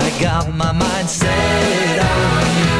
I got my mind set on you.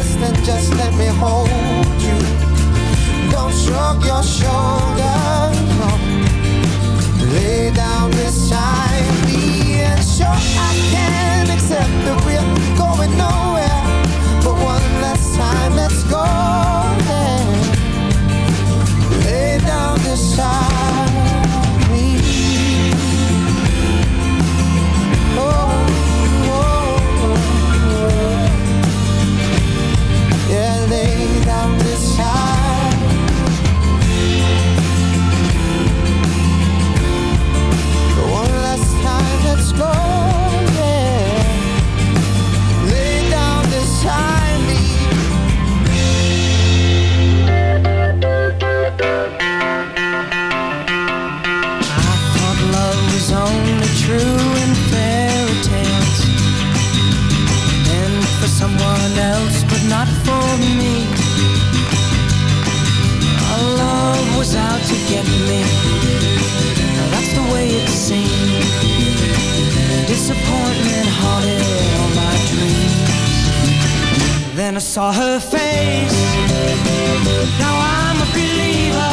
less than just let me hold you. Don't shrug your shoulders. No. Lay down this time, and sure I can accept that we're going nowhere. But one last time, let's go. There. Lay down this time. get me. That's the way it seems. Disappointment haunted all my dreams. Then I saw her face. Now I'm a believer.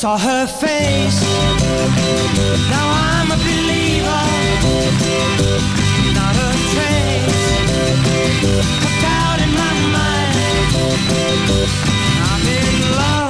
saw her face. Now I'm a believer. Not a trace of out in my mind. I'm in love.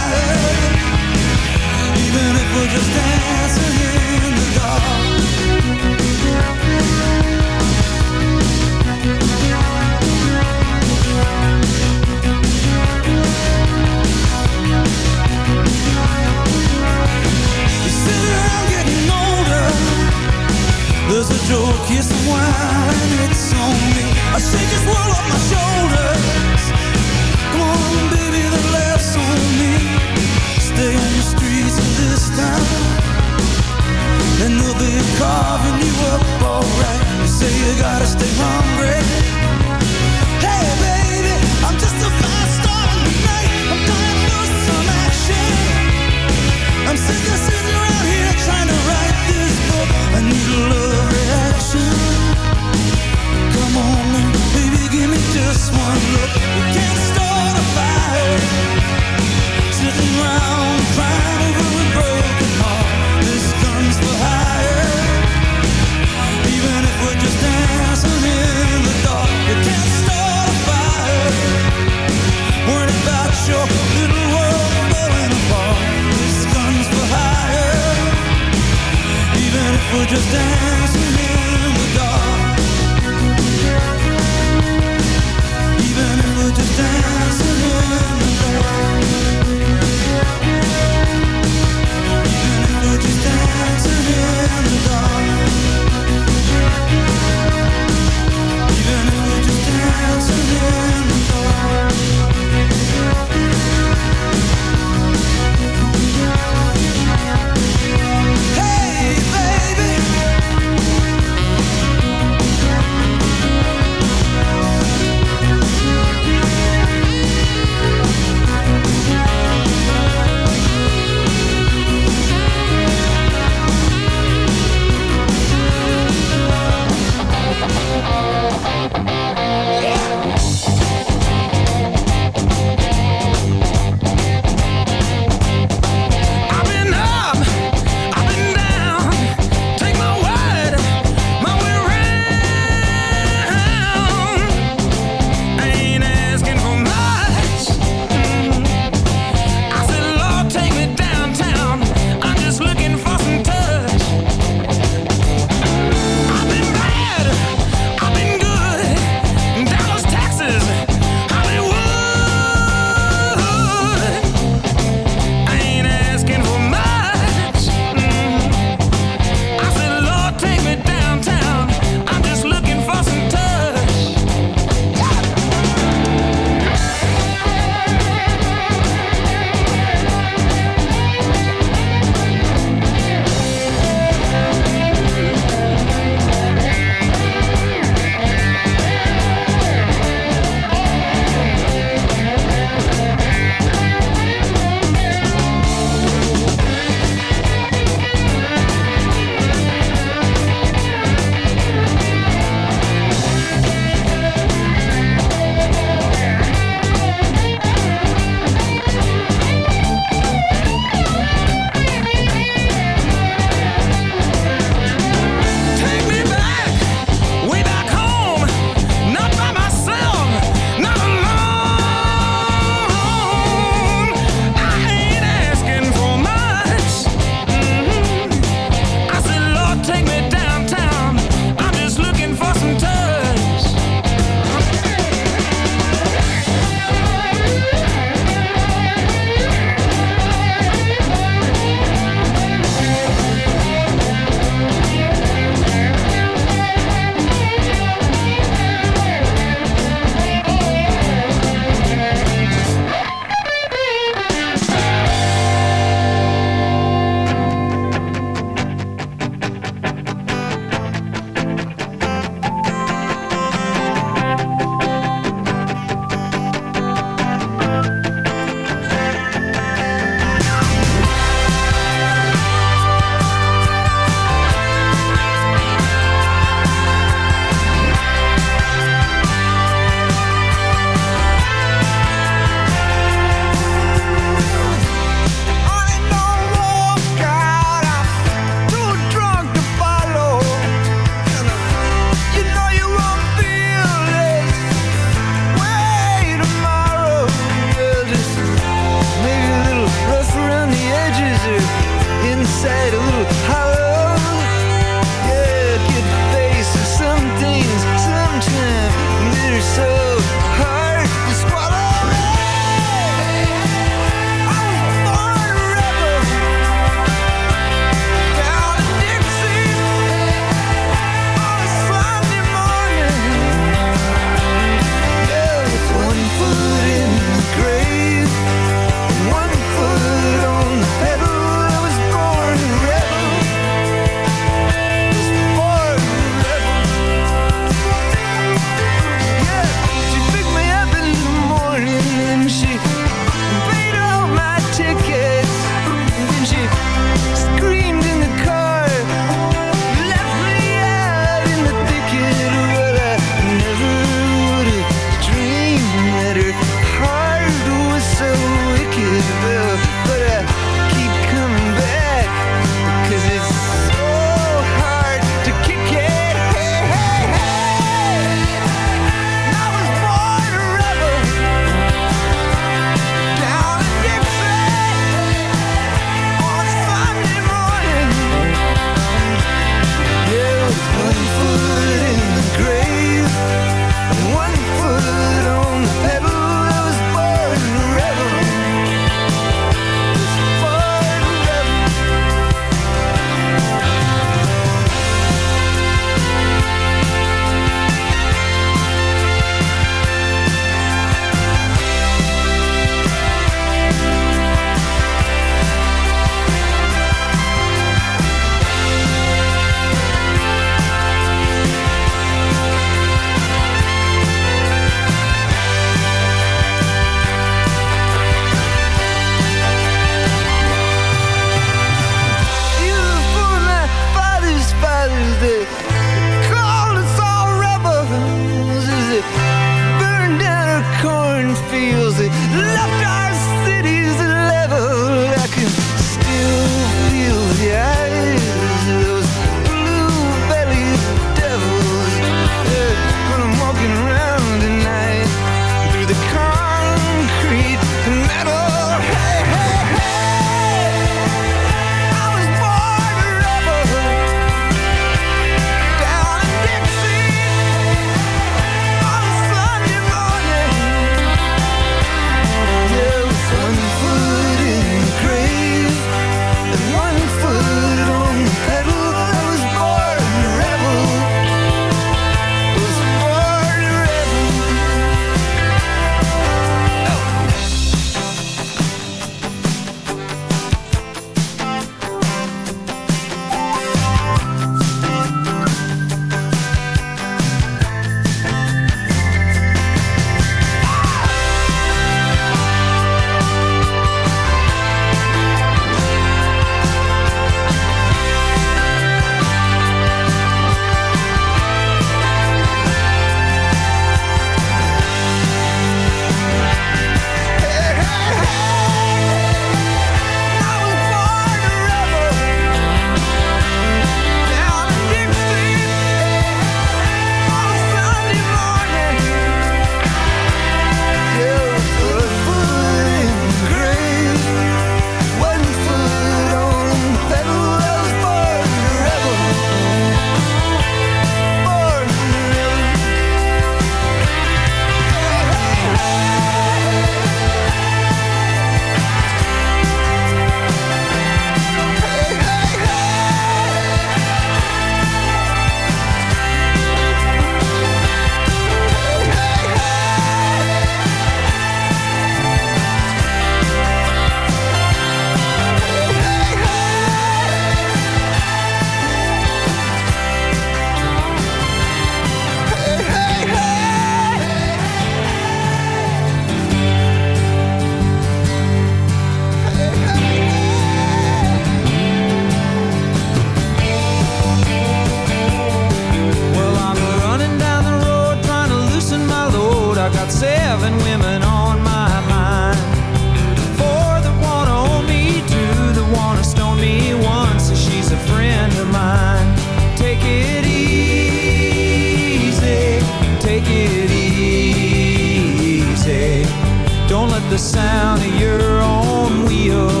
the sound of your own wheels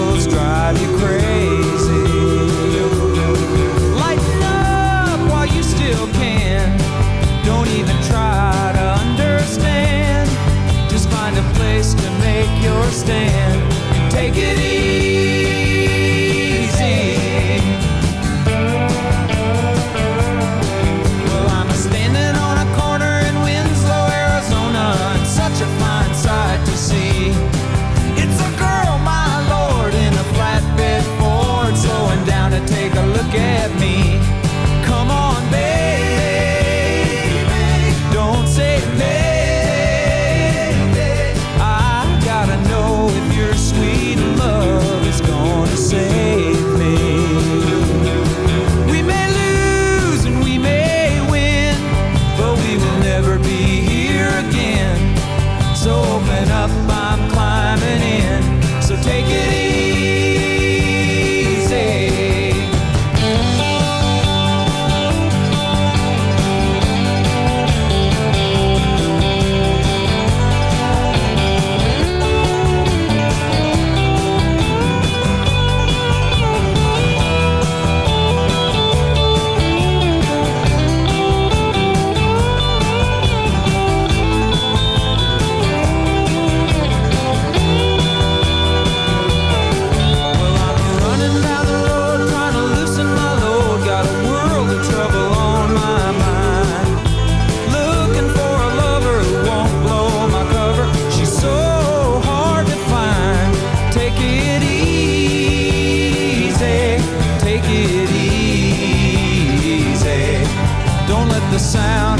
sound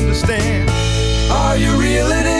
understand. Are you reeling in